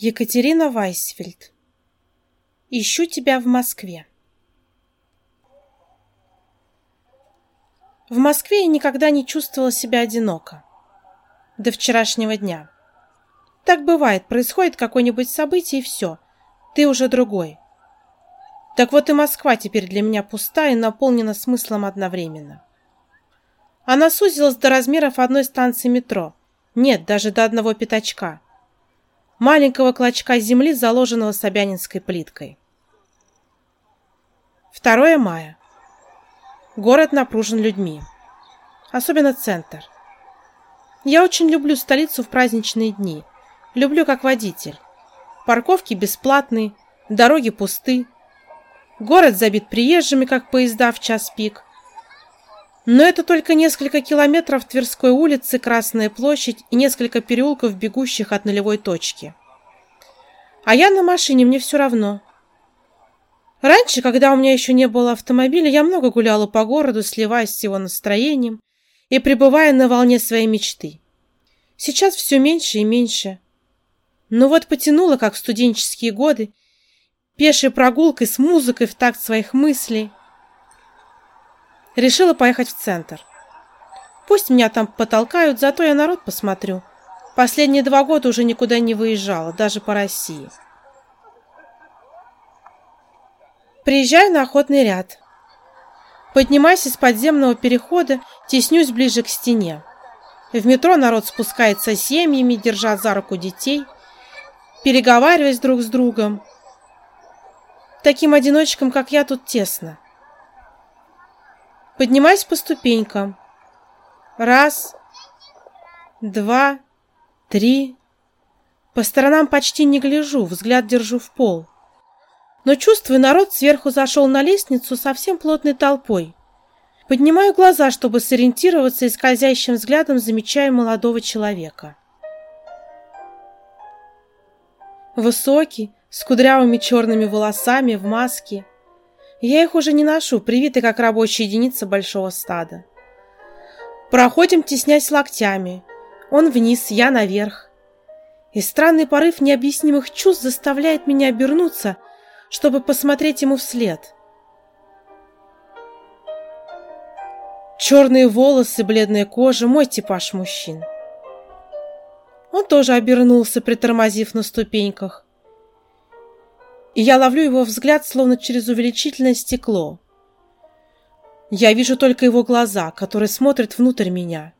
Екатерина Вайсфельд. Ищу тебя в Москве. В Москве я никогда не чувствовала себя одиноко. До вчерашнего дня. Так бывает, происходит какое-нибудь событие и все. Ты уже другой. Так вот и Москва теперь для меня пуста и наполнена смыслом одновременно. Она сузилась до размеров одной станции метро. Нет, даже до одного пятачка маленького клочка земли, заложенного Собянинской плиткой. 2 мая. Город напружен людьми. Особенно центр. Я очень люблю столицу в праздничные дни. Люблю как водитель. Парковки бесплатные, дороги пусты. Город забит приезжими, как поезда в час пик. Но это только несколько километров Тверской улицы, Красная площадь и несколько переулков, бегущих от нулевой точки. А я на машине, мне все равно. Раньше, когда у меня еще не было автомобиля, я много гуляла по городу, сливаясь с его настроением и пребывая на волне своей мечты. Сейчас все меньше и меньше. Но вот потянуло, как в студенческие годы, пешей прогулкой с музыкой в такт своих мыслей, Решила поехать в центр. Пусть меня там потолкают, зато я народ посмотрю. Последние два года уже никуда не выезжала, даже по России. Приезжаю на охотный ряд. Поднимаюсь из подземного перехода, теснюсь ближе к стене. В метро народ спускается семьями, держа за руку детей, переговариваясь друг с другом. Таким одиночкам, как я, тут тесно. Поднимаюсь по ступенькам. Раз, два, три. По сторонам почти не гляжу, взгляд держу в пол. Но чувствую, народ сверху зашел на лестницу совсем плотной толпой. Поднимаю глаза, чтобы сориентироваться, и скользящим взглядом замечаю молодого человека. Высокий, с кудрявыми черными волосами, в маске – я их уже не ношу, привиты как рабочая единица большого стада. Проходим, теснясь локтями. Он вниз, я наверх. И странный порыв необъяснимых чувств заставляет меня обернуться, чтобы посмотреть ему вслед. Черные волосы, бледная кожа — мой типаж мужчин. Он тоже обернулся, притормозив на ступеньках и я ловлю его взгляд словно через увеличительное стекло. Я вижу только его глаза, которые смотрят внутрь меня.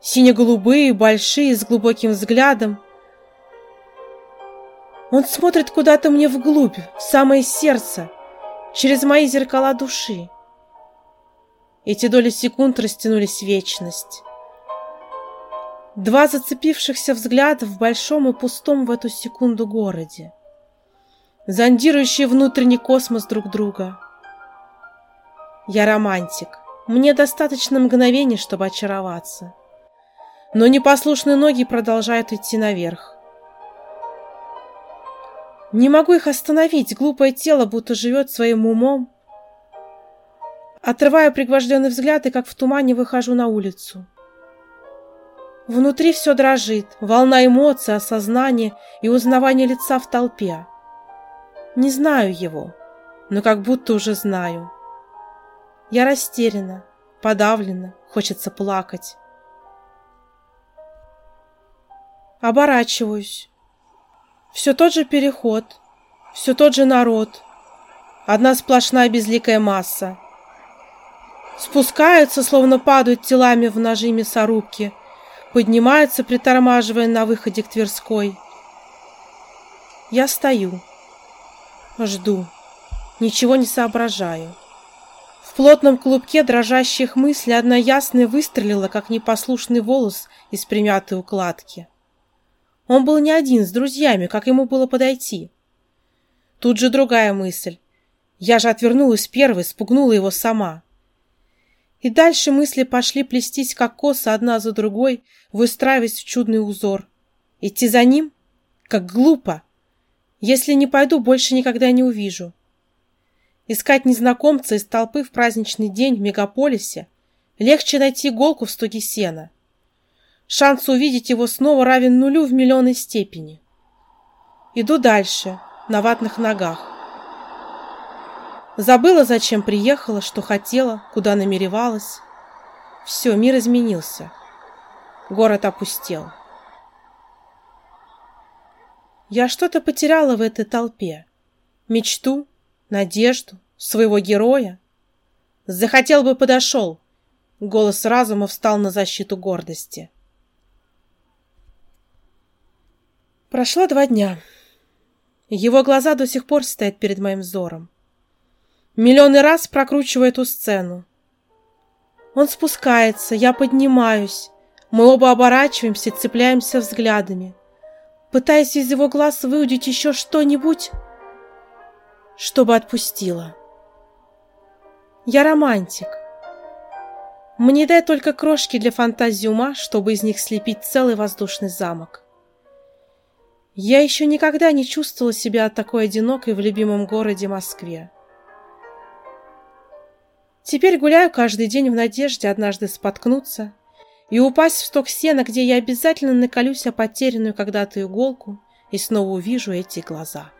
Сине-голубые, большие, с глубоким взглядом. Он смотрит куда-то мне вглубь, в самое сердце, через мои зеркала души. Эти доли секунд растянулись в вечность. Два зацепившихся взгляда в большом и пустом в эту секунду городе, зондирующие внутренний космос друг друга. Я романтик. Мне достаточно мгновений, чтобы очароваться. Но непослушные ноги продолжают идти наверх. Не могу их остановить, глупое тело будто живет своим умом. Отрываю пригвожденный взгляд и как в тумане выхожу на улицу. Внутри все дрожит, волна эмоций, осознания и узнавания лица в толпе. Не знаю его, но как будто уже знаю. Я растеряна, подавлена, хочется плакать. Оборачиваюсь. Все тот же переход, все тот же народ. Одна сплошная безликая масса. Спускаются, словно падают телами в ножи мясорубки, поднимаются, притормаживая на выходе к Тверской. Я стою, жду, ничего не соображаю. В плотном клубке дрожащих мыслей одна ясная выстрелила, как непослушный волос из примятой укладки. Он был не один, с друзьями, как ему было подойти. Тут же другая мысль. Я же отвернулась первой, спугнула его сама. И дальше мысли пошли плестись, как косы, одна за другой, выстраиваясь в чудный узор. Идти за ним? Как глупо! Если не пойду, больше никогда не увижу. Искать незнакомца из толпы в праздничный день в мегаполисе легче найти иголку в стоге сена. Шанс увидеть его снова равен нулю в миллионной степени. Иду дальше, на ватных ногах. Забыла, зачем приехала, что хотела, куда намеревалась. Все, мир изменился. Город опустел. Я что-то потеряла в этой толпе. Мечту, надежду, своего героя. Захотел бы подошел. Голос разума встал на защиту гордости. Прошло два дня. Его глаза до сих пор стоят перед моим взором. Миллионы раз прокручиваю эту сцену. Он спускается, я поднимаюсь. Мы оба оборачиваемся, цепляемся взглядами. Пытаясь из его глаз выудить еще что-нибудь, чтобы отпустила. Я романтик. Мне дай только крошки для фантазии ума, чтобы из них слепить целый воздушный замок. Я еще никогда не чувствовала себя такой одинокой в любимом городе Москве. Теперь гуляю каждый день в надежде однажды споткнуться и упасть в сток сена, где я обязательно наколюсь о потерянную когда-то иголку и снова увижу эти глаза.